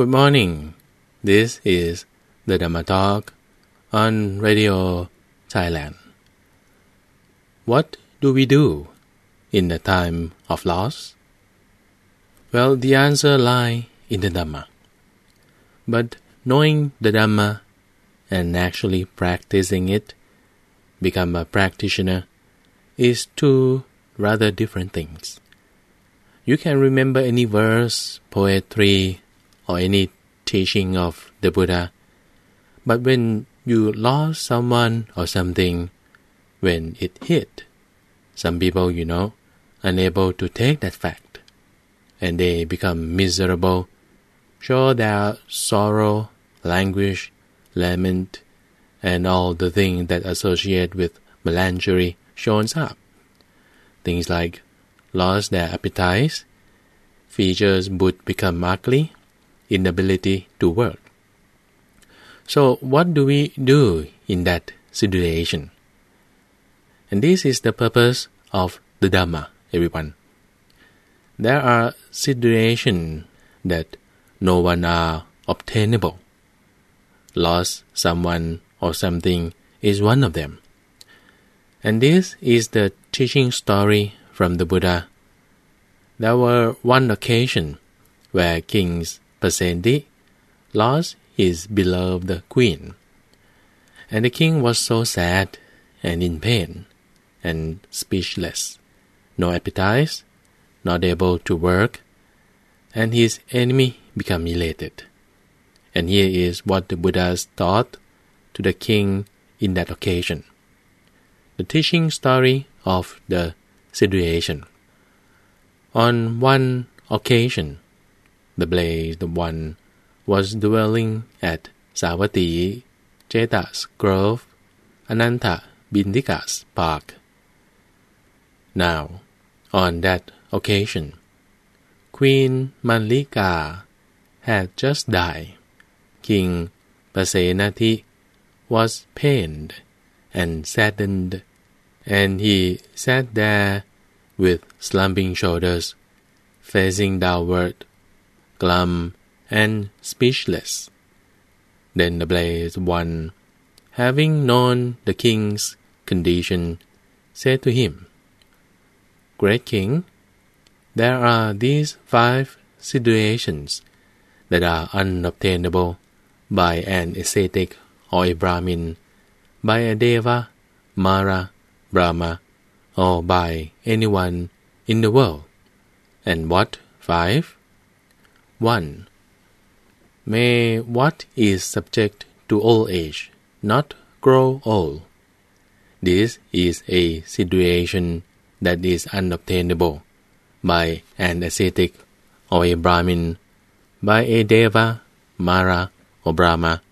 Good morning. This is the Dhamma Talk on Radio Thailand. What do we do in the time of loss? Well, the answer lies in the Dhamma. But knowing the Dhamma and actually practicing it, become a practitioner, is two rather different things. You can remember any verse, poetry, or any teaching of the Buddha, but when you lost someone or something, when it hit, some people, you know, unable to take that fact, and they become miserable, show their sorrow, languish, lament, and all the things that associate with melancholy shows up. Things like lost their appetite, features would become ugly, inability to work. So what do we do in that situation? And this is the purpose of the Dhamma, everyone. There are situations that no one are obtainable. Lost someone or something is one of them. And this is the teaching story from the Buddha. There were one occasion where King Pasenti lost his beloved queen, and the king was so sad and in pain and speechless, no appetite, not able to work, and his enemy became elated. And here is what the Buddha taught to the king in that occasion. The teaching story of the situation. On one occasion, the blessed one was dwelling at Savatthi Jeta's grove, Ananta Bindika's park. Now, on that occasion, Queen Mallika had just died. King Pasenadi was pained and saddened, and he sat there with slumping shoulders, facing downward, glum and speechless. Then the blessed one, having known the king's condition, said to him, Great king, there are these five situations that are unobtainable by an ascetic or a Brahmin, by a Deva, Mara, Brahma, or by anyone in the world. And what five? One. May what is subject to old age not grow old. This is a situation that is unobtainable by an ascetic or a Brahmin, by a Deva, Mara, or Brahma,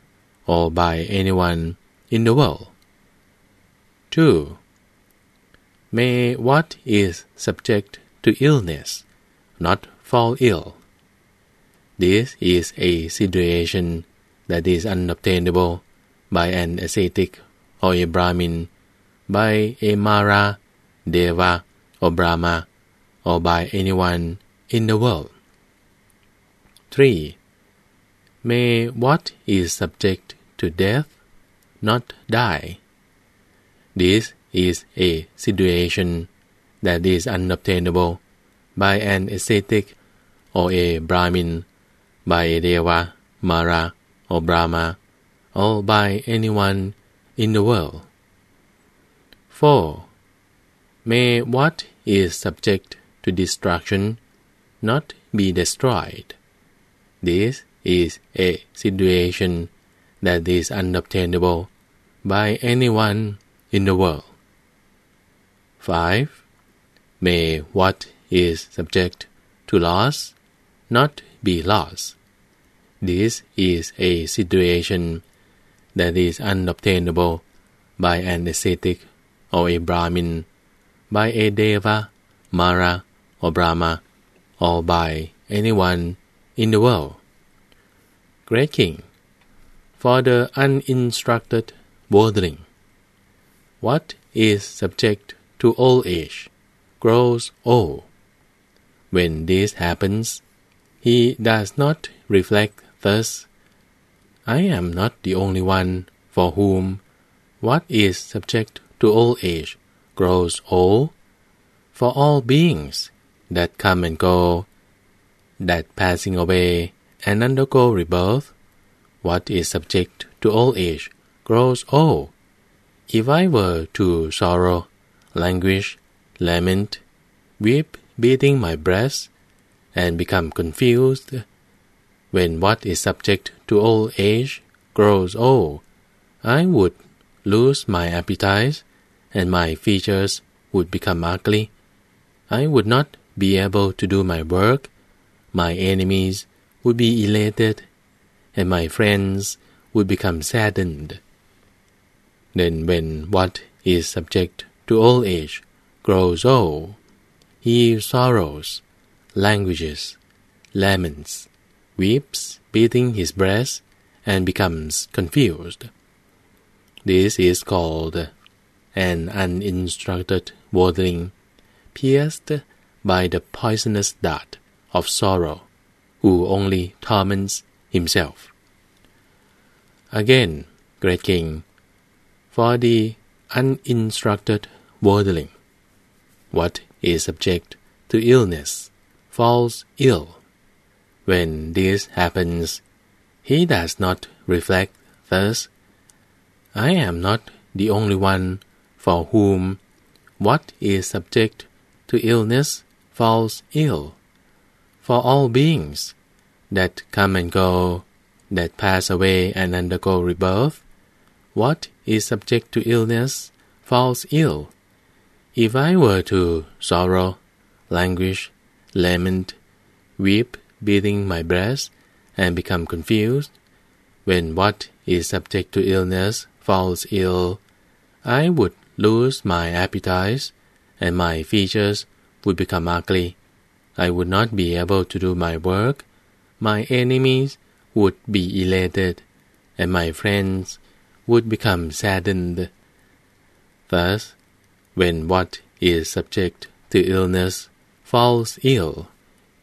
or by anyone in the world. 2. May what is subject to illness not fall ill. This is a situation that is unobtainable by an ascetic or a Brahmin, by a Mara, Deva, or Brahma, or by anyone in the world. 3. May what is subject to death not die. This is a situation that is unobtainable by an ascetic or a Brahmin, by a Deva, Mara, or Brahma, or by anyone in the world. 4. May what is subject to destruction not be destroyed. This is a situation that is unobtainable by anyone in the world. 5. May what is subject to loss not be lost. This is a situation that is unobtainable by an ascetic or a Brahmin, by a Deva, Mara, or Brahma, or by anyone in the world. Great King, for the uninstructed worldling, what is subject to old age grows old. When this happens, he does not reflect thus, I am not the only one for whom what is subject to old age grows old. For all beings that come and go, that passing away and undergo rebirth, what is subject to old age grows old. If I were to sorrow, languish, lament, weep, beating my breast, and become confused, when what is subject to old age grows old, I would lose my appetite, and my features would become ugly. I would not be able to do my work. My enemies would be elated, and my friends would become saddened. Then, when what is subject to old age grows old, he sorrows, languishes, laments, weeps, beating his breast, and becomes confused. This is called an uninstructed worldling, pierced by the poisonous dart of sorrow, who only torments himself. Again, great king, for the uninstructed worldling, what is subject to illness falls ill. When this happens, he does not reflect thus I am not the only one for whom what is subject to illness falls ill. For all beings that come and go, that pass away and undergo rebirth, what is subject to illness falls ill. If I were to sorrow, languish, lament, weep, beating my breast, and become confused, when what is subject to illness falls ill, I would lose my appetite, and my features would become ugly. I would not be able to do my work. My enemies would be elated, and my friends would become saddened. Thus, when what is subject to illness falls ill,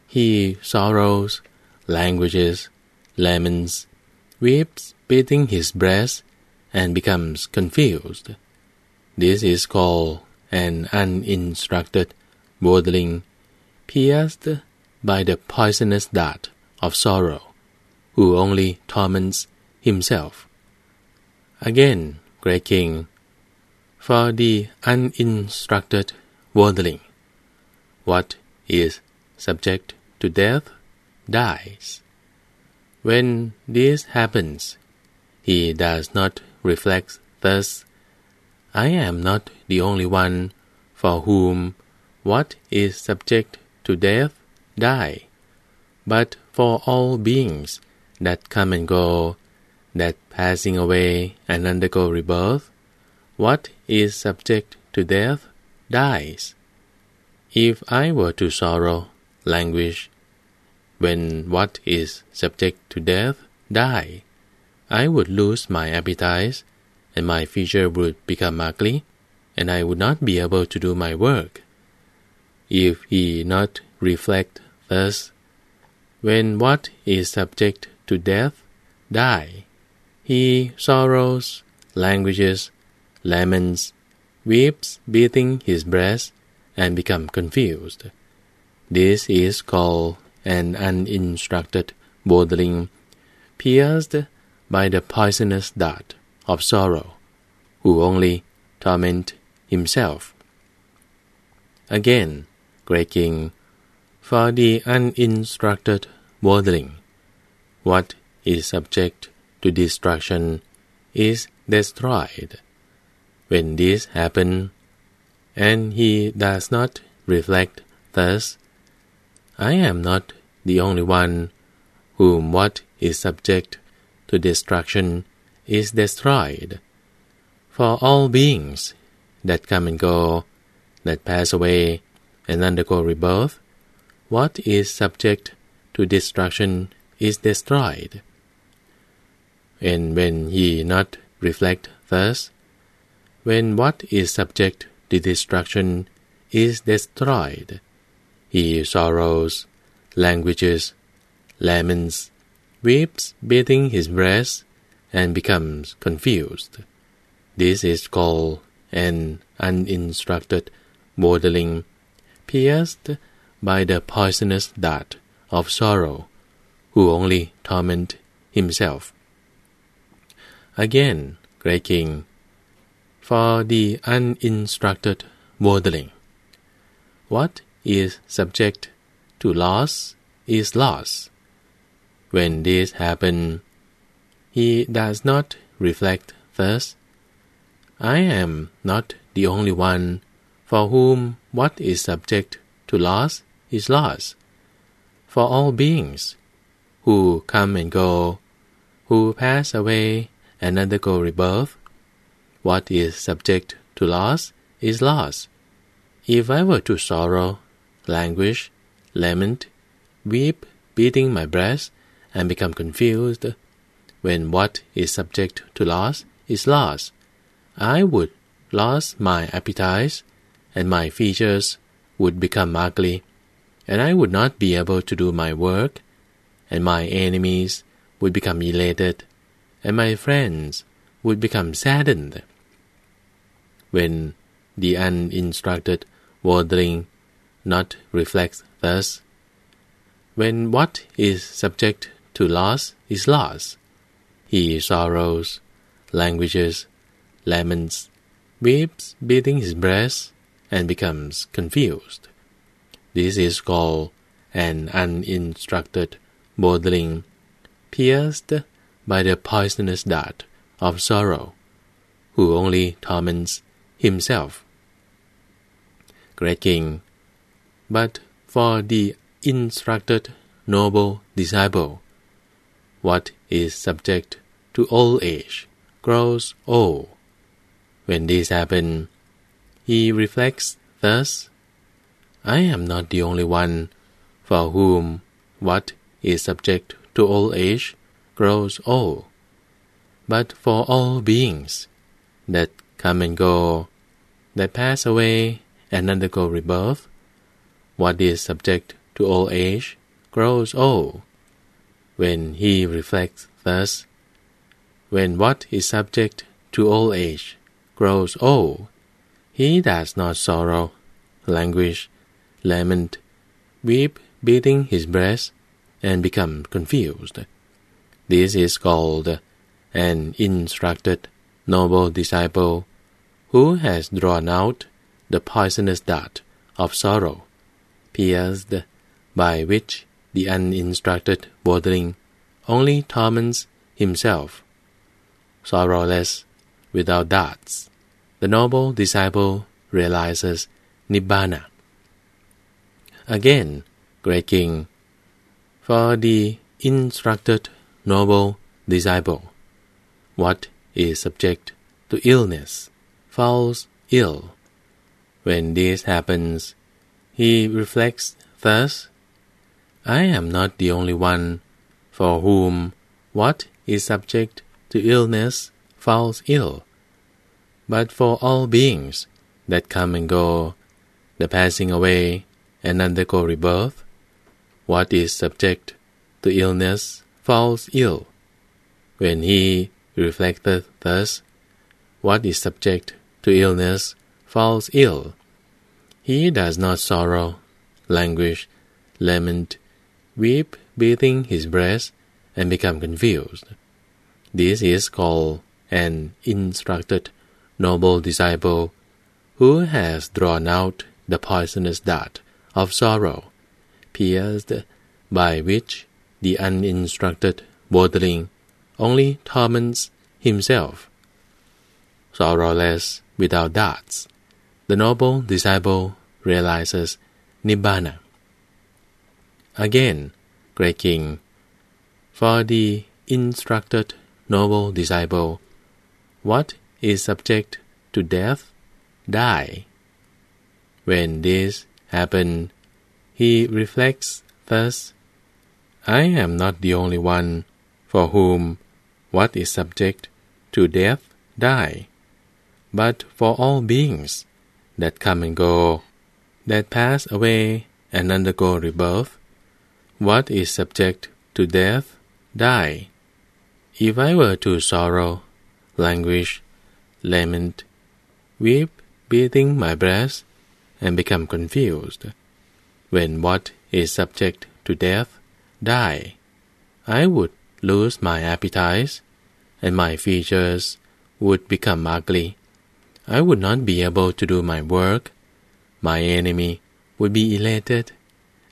he sorrows, languishes, laments, weeps, beating his breast, and becomes confused. This is called an uninstructed worldling, pierced by the poisonous dart of sorrow, who only torments himself. Again, great king, for the uninstructed worldling, what is subject to death dies. When this happens, he does not reflect thus, I am not the only one for whom what is subject to death die, but for all beings that come and go, that passing away and undergo rebirth, what is subject to death dies. If I were to sorrow, languish, when what is subject to death die, I would lose my appetite, and my feature would become ugly, and I would not be able to do my work. If he not reflect thus, when what is subject to death die, he sorrows, languishes, laments, weeps, beating his breast, and become confused. This is called an uninstructed worldling, pierced by the poisonous dart of sorrow, who only torment himself. Again, great king, for the uninstructed worldling, what is subject to destruction is destroyed. When this happens, and he does not reflect thus, I am not the only one whom what is subject to destruction is destroyed. For all beings that come and go, that pass away and undergo rebirth, what is subject to destruction is destroyed. And when ye not reflect thus, when what is subject to destruction is destroyed, he sorrows, languishes, laments, weeps, beating his breast, and becomes confused. This is called an uninstructed worldling, pierced by the poisonous dart of sorrow, who only torment himself. Again, great king, for the uninstructed worldling, what is subject to loss is loss. When this happens, he does not reflect thus. I am not the only one for whom what is subject to loss is loss. For all beings who come and go, who pass away and undergo rebirth, what is subject to loss is loss. If I were to sorrow, languish, lament, weep, beating my breast, and become confused, when what is subject to loss is lost. I would lose my appetite, and my features would become ugly, and I would not be able to do my work, and my enemies would become elated, and my friends would become saddened. When the uninstructed wandering not reflects thus, when what is subject to loss is loss, he sorrows, languishes, laments, weeps, beating his breast, and becomes confused. This is called an uninstructed worldling, pierced by the poisonous dart of sorrow, who only torments himself. Great King, but for the instructed noble disciple, what is subject to old age grows old. When this happens, he reflects thus: I am not the only one for whom what is subject to old age grows old, but for all beings that come and go, that pass away and undergo rebirth, what is subject to old age grows old. When he reflects thus, when what is subject to old age grows old, he does not sorrow, languish, lament, weep, beating his breast, and become confused. This is called an instructed noble disciple who has drawn out the poisonous dart of sorrow, pierced by which the uninstructed worldling only torments himself. Sorrowless, without darts the noble disciple realizes nibbana. Again, great king, for the instructed noble disciple, what is subject to illness falls ill. When this happens, he reflects thus: I am not the only one for whom what is subject to illness falls ill but for all beings that come and go, the passing away and undergo rebirth, what is subject to illness falls ill. When he reflecteth thus, what is subject to illness falls ill. He does not sorrow, languish, lament, weep, beating his breast, and become confused. This is called an instructed noble disciple, who has drawn out the poisonous dart of sorrow, pierced by which the uninstructed worldling only torments himself. Sorrowless without darts, the noble disciple realizes nibbana. Again, great king, for the instructed noble disciple, what is subject to death die. When this happens, he reflects thus: I am not the only one for whom what is subject to death die, but for all beings that come and go, that pass away and undergo rebirth, what is subject to death die. If I were to sorrow, languish, lament, weep, beating my breast, and become confused, when what is subject to death die, I would lose my appetites, and my features would become ugly. I would not be able to do my work. My enemy would be elated,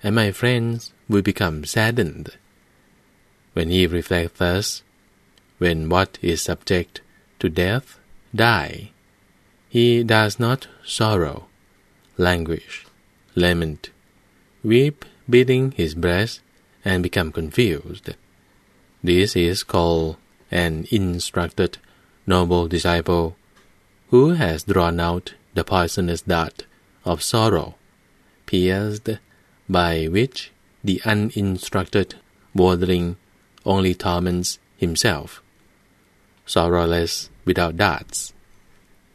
and my friends would become saddened. When he reflects thus, when what is subject to death die, he does not sorrow, languish, lament, weep, beating his breast, and become confused. This is called an instructed noble disciple who has drawn out the poisonous dart of sorrow, pierced by which the uninstructed worldling only torments himself. Sorrowless without darts,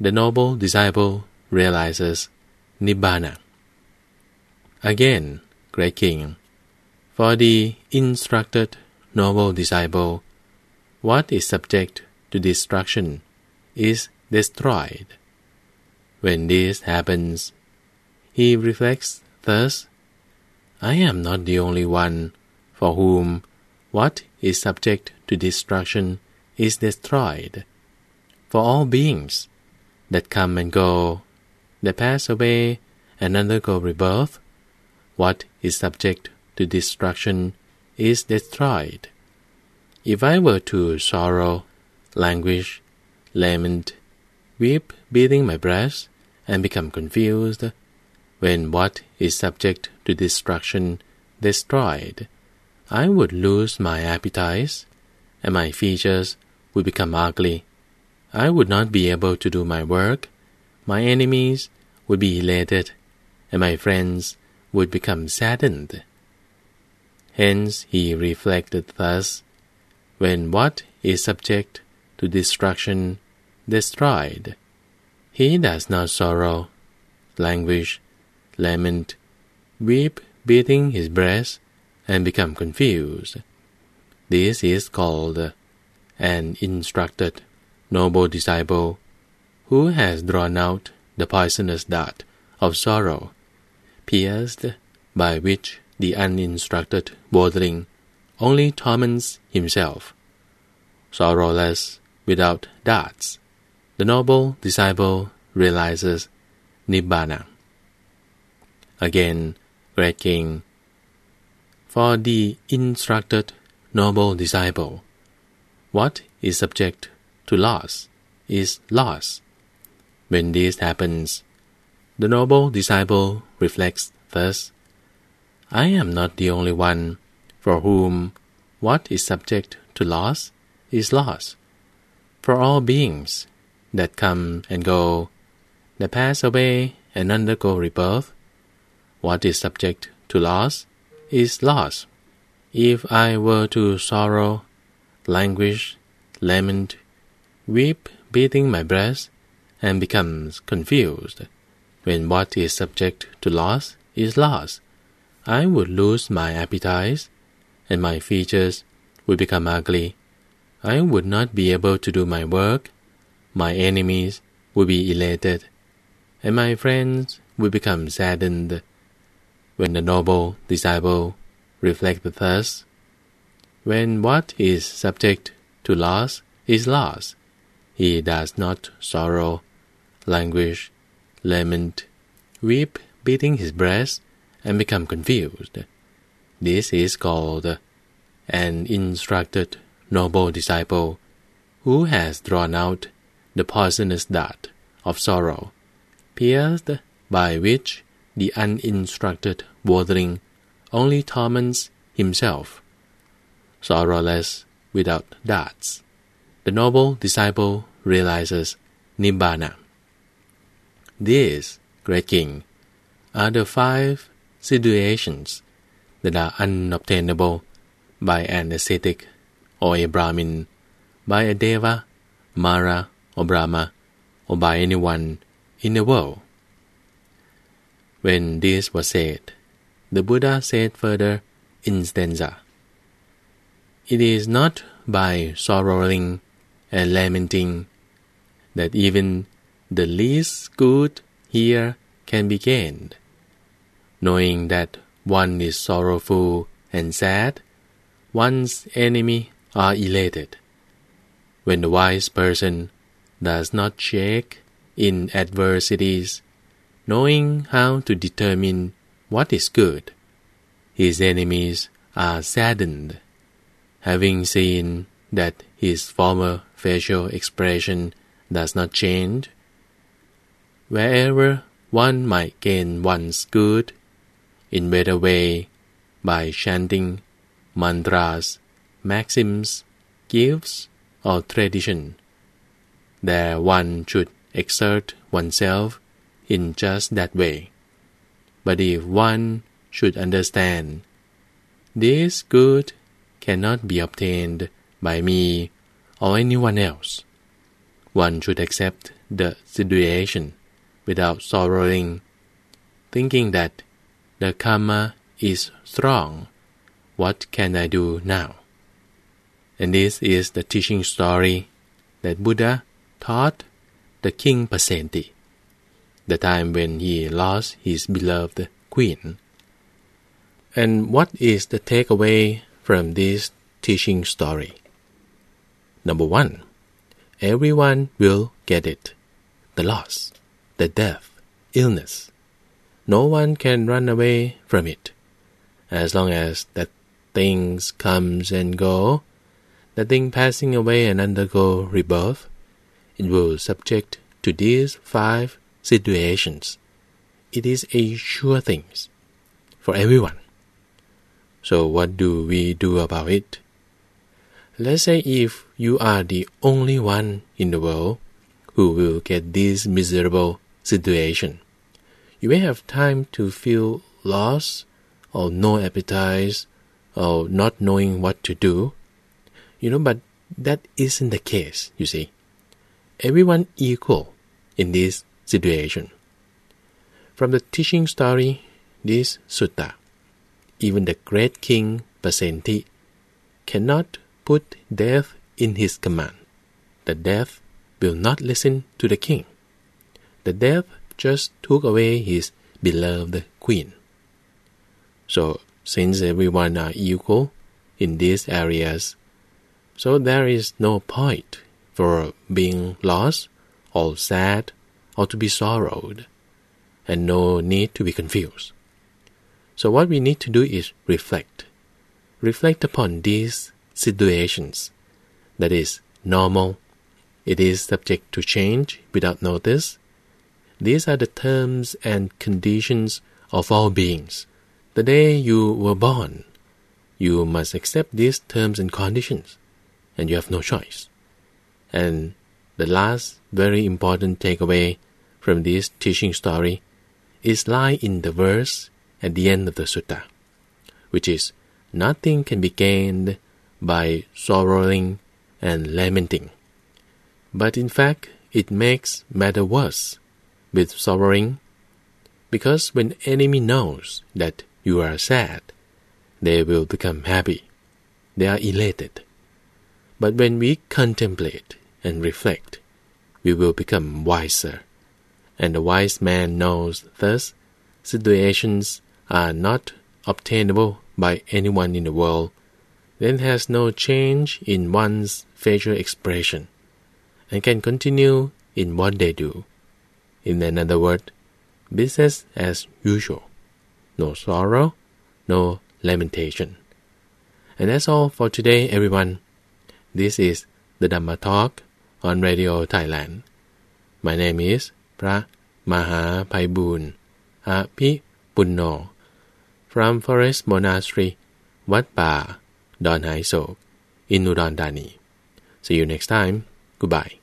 the noble disciple realizes nibbana. Again, great king, for the instructed noble disciple, what is subject to destruction is destroyed. When this happens, he reflects thus I am not the only one for whom what is subject to destruction is destroyed. For all beings that come and go, that pass away and undergo rebirth, what is subject to destruction is destroyed. If I were to sorrow, languish, lament, weep, beating my breast, and become confused, when what is subject to destruction destroyed, I would lose my appetite, and my features would become ugly. I would not be able to do my work. My enemies would be elated, and my friends would become saddened. Hence he reflected thus: when what is subject to destruction destroyed, he does not sorrow, languish, lament, weep, beating his breast, and become confused. This is called an instructed noble disciple who has drawn out the poisonous dart of sorrow, pierced by which the uninstructed worldling only torments himself. Sorrowless without darts, the noble disciple realizes nibbana. Again, great king, for the instructed noble disciple, what is subject to loss is loss. When this happens, the noble disciple reflects thus: I am not the only one for whom what is subject to loss is loss. For all beings that come and go, that pass away and undergo rebirth, what is subject to loss is loss. If I were to sorrow, languish, lament, weep, beating my breast, and becomes confused, when what is subject to loss is loss, I would lose my appetite, and my features would become ugly. I would not be able to do my work. My enemies will be elated, and my friends will become saddened when the noble disciple reflected thus, when what is subject to loss is lost, he does not sorrow, languish, lament, weep, beating his breast, and become confused. This is called an instructed noble disciple who has drawn out the poisonous dart of sorrow, pierced by which the uninstructed worldling only torments himself. Sorrowless without darts, the noble disciple realizes nibbana. These, great king, are the five situations that are unobtainable by an ascetic or a Brahmin, by a Deva, Mara, or Brahma, or by anyone in the world. When this was said, the Buddha said further in stanza: it is not by sorrowing and lamenting that even the least good here can be gained. Knowing that one is sorrowful and sad, one's enemy are elated. When the wise person does not shake in adversities, knowing how to determine what is good, his enemies are saddened, having seen that his former facial expression does not change. Wherever one might gain one's good, in better way, by chanting mantras, maxims, gifts, or tradition, there one should exert oneself in just that way. But if one should understand, this good cannot be obtained by me or anyone else. One should accept the situation without sorrowing, thinking that the karma is strong. What can I do now? And this is the teaching story that Buddha taught the king Pasenti, the time when he lost his beloved queen. And what is the takeaway from this teaching story? Number one, everyone will get it the loss, the death, illness. No one can run away from it. As long as that things comes and go, the thing passing away and undergo rebirth, it will subject to these five situations. It is a sure thing for everyone. So what do we do about it? Let's say if you are the only one in the world who will get this miserable situation, you may have time to feel lost or no appetite or not knowing what to do. You know, but that isn't the case, you see. Everyone equal in this situation. From the teaching story, this sutta, even the great king Pasenti cannot put death in his command. The death will not listen to the king. The death just took away his beloved queen. So, since everyone are equal in these areas, so there is no point for being lost or sad or to be sorrowed, and no need to be confused. So what we need to do is reflect. Reflect upon these situations. That is normal. It is subject to change without notice. These are the terms and conditions of all beings. The day you were born, you must accept these terms and conditions, and you have no choice. And the last very important takeaway from this teaching story is lie in the verse at the end of the sutta, which is nothing can be gained by sorrowing and lamenting, but in fact it makes matter worse with sorrowing, because when enemy knows that you are sad, they will become happy. They are elated. But when we contemplate and reflect, we will become wiser. And the wise man knows thus situations are not obtainable by anyone in the world, then has no change in one's facial expression, and can continue in what they do. In another word, business as usual. No sorrow, no lamentation. And that's all for today, everyone. This is the Dhamma Talk on Radio Thailand. My name is พระมหาภัยบูรณ์อภิปุณโญ from Forest Monastery วัดป่า ดอนไฮโศก in Udon Thani. See you next time. Goodbye.